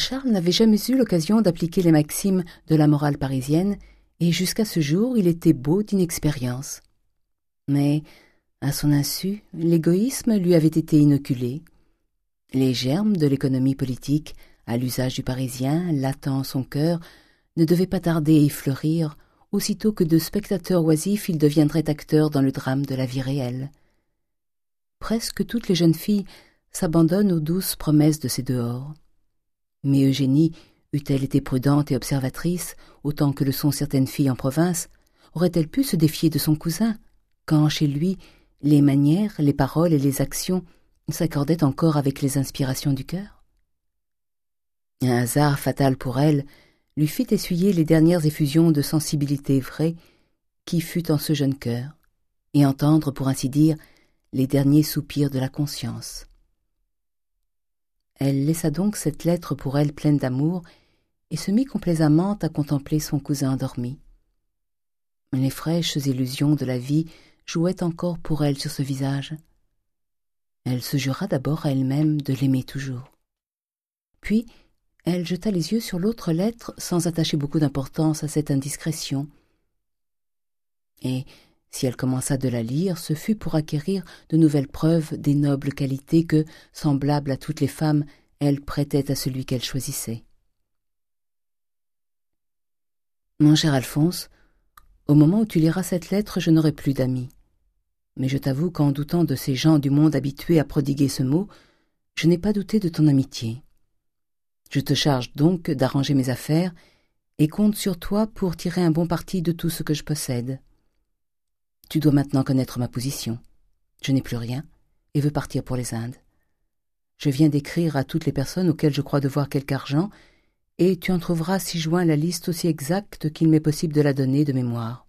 Charles n'avait jamais eu l'occasion d'appliquer les maximes de la morale parisienne, et jusqu'à ce jour il était beau d'inexpérience. Mais, à son insu, l'égoïsme lui avait été inoculé. Les germes de l'économie politique, à l'usage du Parisien, latent en son cœur, ne devaient pas tarder à y fleurir, aussitôt que de spectateur oisif il deviendrait acteur dans le drame de la vie réelle. Presque toutes les jeunes filles s'abandonnent aux douces promesses de ces dehors. Mais Eugénie, eût-elle été prudente et observatrice, autant que le sont certaines filles en province, aurait-elle pu se défier de son cousin, quand, chez lui, les manières, les paroles et les actions s'accordaient encore avec les inspirations du cœur? Un hasard fatal pour elle lui fit essuyer les dernières effusions de sensibilité vraie qui fut en ce jeune cœur, et entendre, pour ainsi dire, les derniers soupirs de la conscience. Elle laissa donc cette lettre pour elle pleine d'amour et se mit complaisamment à contempler son cousin endormi. Les fraîches illusions de la vie jouaient encore pour elle sur ce visage. Elle se jura d'abord à elle-même de l'aimer toujours. Puis elle jeta les yeux sur l'autre lettre sans attacher beaucoup d'importance à cette indiscrétion. Et si elle commença de la lire, ce fut pour acquérir de nouvelles preuves des nobles qualités que, semblables à toutes les femmes, elle prêtait à celui qu'elle choisissait. Mon cher Alphonse, au moment où tu liras cette lettre, je n'aurai plus d'amis. Mais je t'avoue qu'en doutant de ces gens du monde habitués à prodiguer ce mot, je n'ai pas douté de ton amitié. Je te charge donc d'arranger mes affaires et compte sur toi pour tirer un bon parti de tout ce que je possède. Tu dois maintenant connaître ma position. Je n'ai plus rien et veux partir pour les Indes. Je viens d'écrire à toutes les personnes auxquelles je crois devoir quelque argent, et tu en trouveras ci-joint la liste aussi exacte qu'il m'est possible de la donner de mémoire.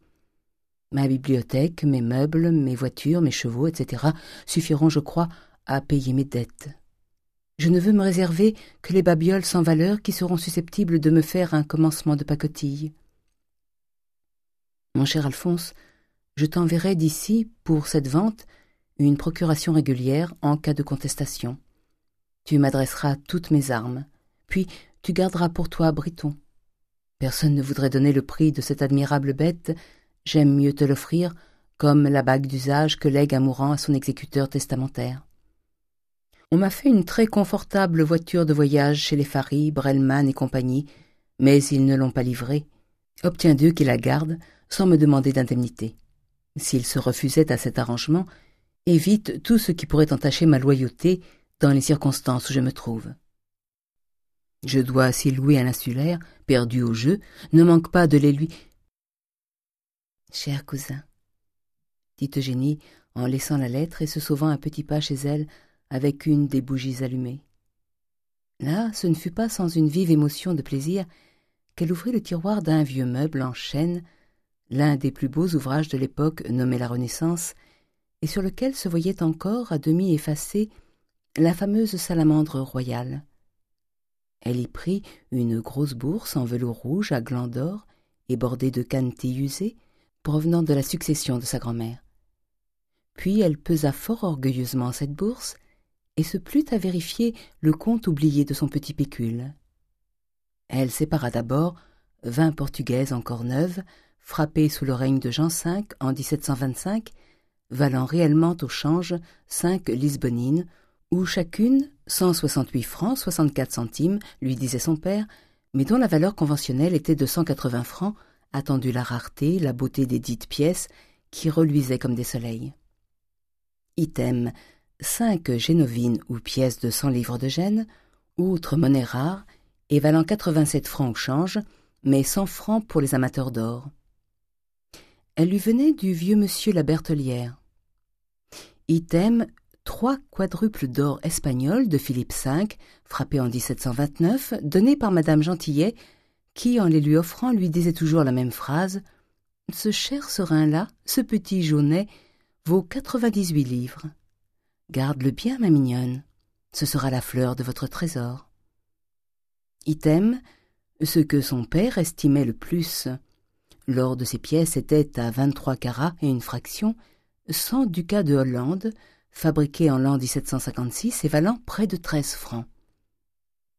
Ma bibliothèque, mes meubles, mes voitures, mes chevaux, etc. suffiront, je crois, à payer mes dettes. Je ne veux me réserver que les babioles sans valeur qui seront susceptibles de me faire un commencement de pacotille. Mon cher Alphonse, je t'enverrai d'ici, pour cette vente, une procuration régulière en cas de contestation. Tu m'adresseras toutes mes armes, puis tu garderas pour toi Briton. Personne ne voudrait donner le prix de cette admirable bête, j'aime mieux te l'offrir, comme la bague d'usage que lègue un mourant à son exécuteur testamentaire. On m'a fait une très confortable voiture de voyage chez les Fary, Brelman et compagnie, mais ils ne l'ont pas livrée. Obtiens d'eux qu'ils la gardent sans me demander d'indemnité. S'ils se refusaient à cet arrangement, évite tout ce qui pourrait entacher ma loyauté dans les circonstances où je me trouve. Je dois ainsi louer à l'insulaire, perdu au jeu, ne manque pas de les lui. Cher cousin, dit Eugénie en laissant la lettre et se sauvant un petit pas chez elle avec une des bougies allumées. Là, ce ne fut pas sans une vive émotion de plaisir qu'elle ouvrit le tiroir d'un vieux meuble en chêne, l'un des plus beaux ouvrages de l'époque nommé la Renaissance, et sur lequel se voyait encore, à demi effacée, la fameuse salamandre royale. Elle y prit une grosse bourse en velours rouge à glands d'or et bordée de canetés usées, provenant de la succession de sa grand-mère. Puis elle pesa fort orgueilleusement cette bourse et se plut à vérifier le compte oublié de son petit pécule. Elle sépara d'abord vingt portugaises encore neuves, frappées sous le règne de Jean V en 1725, valant réellement au change cinq lisbonines, où chacune cent soixante-huit francs soixante-quatre centimes, lui disait son père, mais dont la valeur conventionnelle était de cent quatre-vingts francs, attendu la rareté, la beauté des dites pièces, qui reluisaient comme des soleils. Item, cinq génovines ou pièces de cent livres de gêne, outre monnaie rare, et valant quatre-vingt-sept francs au change, mais cent francs pour les amateurs d'or. Elle lui venait du vieux monsieur la Bertelière. Item, trois quadruples d'or espagnol de Philippe V, frappés en 1729, donnés par Madame Gentillet, qui, en les lui offrant, lui disait toujours la même phrase « Ce cher serin-là, ce petit jaunet, vaut quatre-vingt-dix-huit livres. Garde-le bien, ma mignonne, ce sera la fleur de votre trésor. » Item, ce que son père estimait le plus. L'or de ces pièces était à vingt-trois carats et une fraction, cent ducats de Hollande, fabriqué en l'an 1756 et valant près de treize francs.